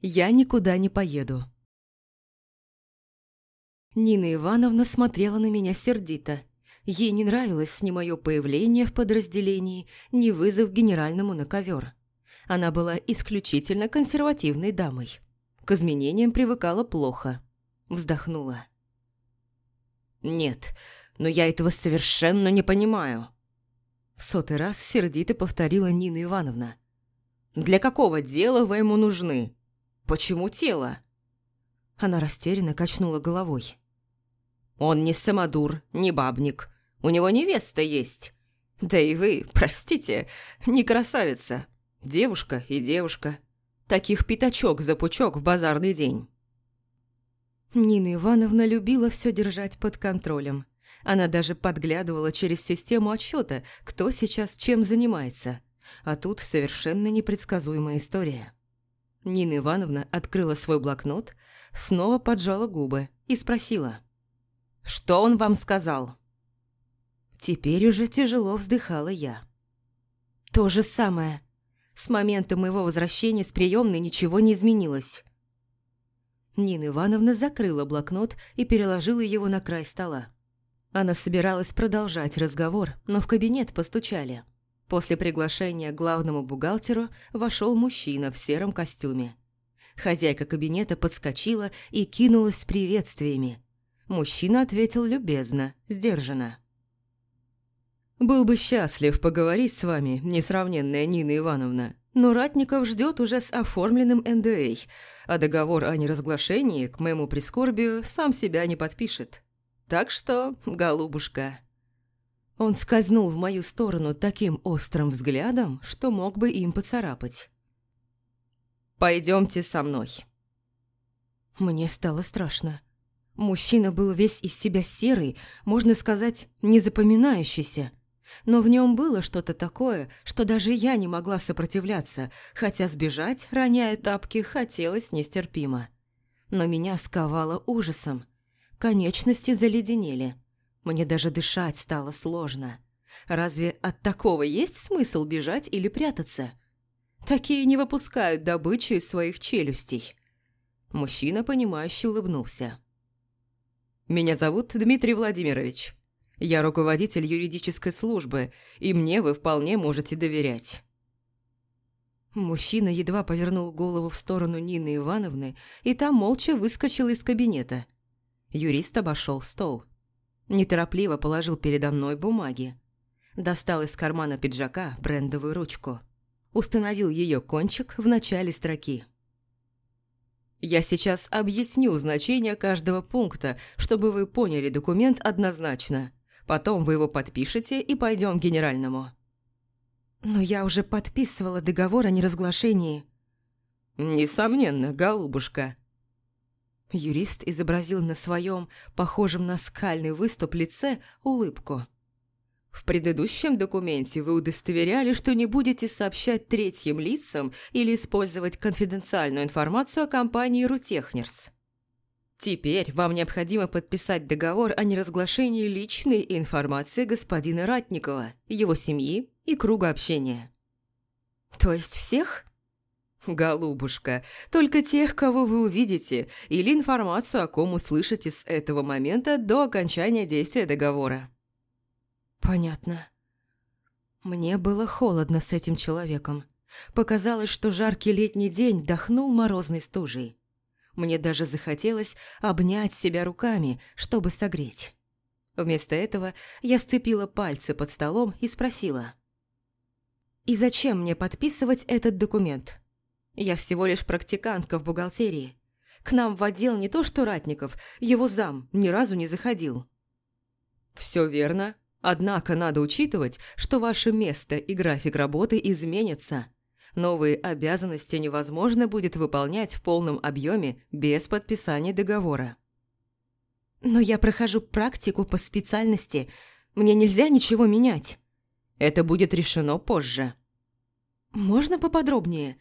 Я никуда не поеду. Нина Ивановна смотрела на меня сердито. Ей не нравилось ни мое появление в подразделении, ни вызов генеральному на ковер. Она была исключительно консервативной дамой. К изменениям привыкала плохо. Вздохнула. «Нет, но я этого совершенно не понимаю», в сотый раз сердито повторила Нина Ивановна. «Для какого дела вы ему нужны? Почему тело?» Она растерянно качнула головой. «Он не самодур, не бабник. У него невеста есть. Да и вы, простите, не красавица. Девушка и девушка. Таких пятачок за пучок в базарный день». Нина Ивановна любила все держать под контролем. Она даже подглядывала через систему отсчета, кто сейчас чем занимается. А тут совершенно непредсказуемая история. Нина Ивановна открыла свой блокнот, снова поджала губы и спросила. «Что он вам сказал?» Теперь уже тяжело вздыхала я. «То же самое. С момента моего возвращения с приемной ничего не изменилось». Нина Ивановна закрыла блокнот и переложила его на край стола. Она собиралась продолжать разговор, но в кабинет постучали. После приглашения к главному бухгалтеру вошел мужчина в сером костюме. Хозяйка кабинета подскочила и кинулась с приветствиями. Мужчина ответил любезно, сдержанно. «Был бы счастлив поговорить с вами, несравненная Нина Ивановна, но Ратников ждет уже с оформленным НДА, а договор о неразглашении, к моему прискорбию, сам себя не подпишет. Так что, голубушка...» Он скользнул в мою сторону таким острым взглядом, что мог бы им поцарапать. «Пойдемте со мной». Мне стало страшно. Мужчина был весь из себя серый, можно сказать, незапоминающийся. Но в нем было что-то такое, что даже я не могла сопротивляться, хотя сбежать, роняя тапки, хотелось нестерпимо. Но меня сковало ужасом. Конечности заледенели. Мне даже дышать стало сложно. Разве от такого есть смысл бежать или прятаться? Такие не выпускают добычу из своих челюстей. Мужчина, понимающе улыбнулся. «Меня зовут Дмитрий Владимирович. Я руководитель юридической службы, и мне вы вполне можете доверять». Мужчина едва повернул голову в сторону Нины Ивановны, и та молча выскочила из кабинета – Юрист обошел стол. Неторопливо положил передо мной бумаги. Достал из кармана пиджака брендовую ручку. Установил ее кончик в начале строки. «Я сейчас объясню значение каждого пункта, чтобы вы поняли документ однозначно. Потом вы его подпишете и пойдем к генеральному». «Но я уже подписывала договор о неразглашении». «Несомненно, голубушка», Юрист изобразил на своем, похожем на скальный выступ лице, улыбку. В предыдущем документе вы удостоверяли, что не будете сообщать третьим лицам или использовать конфиденциальную информацию о компании «Рутехнерс». Теперь вам необходимо подписать договор о неразглашении личной информации господина Ратникова, его семьи и круга общения. То есть всех? «Голубушка, только тех, кого вы увидите, или информацию, о ком услышите с этого момента до окончания действия договора». «Понятно». Мне было холодно с этим человеком. Показалось, что жаркий летний день дохнул морозной стужей. Мне даже захотелось обнять себя руками, чтобы согреть. Вместо этого я сцепила пальцы под столом и спросила. «И зачем мне подписывать этот документ?» Я всего лишь практикантка в бухгалтерии. К нам в отдел не то что Ратников, его зам ни разу не заходил. Все верно. Однако надо учитывать, что ваше место и график работы изменятся. Новые обязанности невозможно будет выполнять в полном объеме без подписания договора. Но я прохожу практику по специальности. Мне нельзя ничего менять. Это будет решено позже. Можно поподробнее?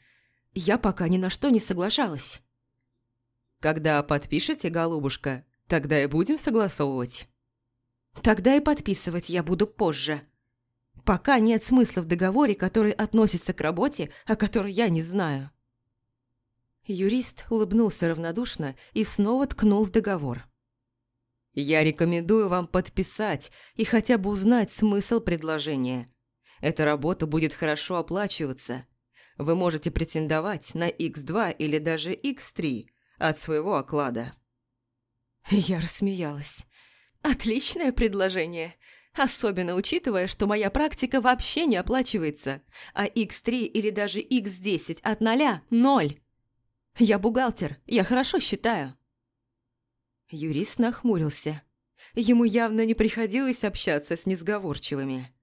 Я пока ни на что не соглашалась. Когда подпишете, голубушка, тогда и будем согласовывать. Тогда и подписывать я буду позже. Пока нет смысла в договоре, который относится к работе, о которой я не знаю. Юрист улыбнулся равнодушно и снова ткнул в договор. «Я рекомендую вам подписать и хотя бы узнать смысл предложения. Эта работа будет хорошо оплачиваться. Вы можете претендовать на X2 или даже X3 от своего оклада». Я рассмеялась. «Отличное предложение. Особенно учитывая, что моя практика вообще не оплачивается, а X3 или даже X10 от ноля – ноль. Я бухгалтер, я хорошо считаю». Юрист нахмурился. Ему явно не приходилось общаться с несговорчивыми.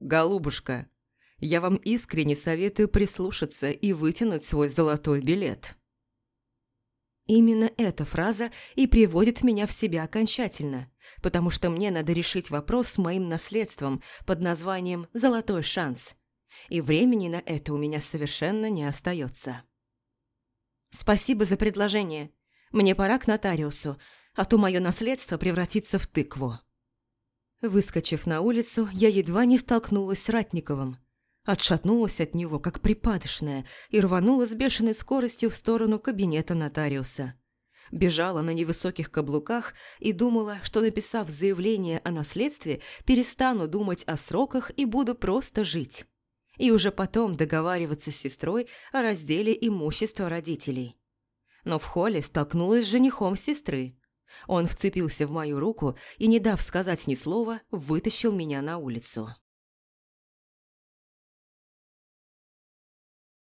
«Голубушка, я вам искренне советую прислушаться и вытянуть свой золотой билет». Именно эта фраза и приводит меня в себя окончательно, потому что мне надо решить вопрос с моим наследством под названием «Золотой шанс», и времени на это у меня совершенно не остается. Спасибо за предложение. Мне пора к нотариусу, а то мое наследство превратится в тыкву. Выскочив на улицу, я едва не столкнулась с Ратниковым. Отшатнулась от него, как припадочная, и рванула с бешеной скоростью в сторону кабинета нотариуса. Бежала на невысоких каблуках и думала, что, написав заявление о наследстве, перестану думать о сроках и буду просто жить и уже потом договариваться с сестрой о разделе имущества родителей. Но в холле столкнулась с женихом сестры. Он вцепился в мою руку и, не дав сказать ни слова, вытащил меня на улицу.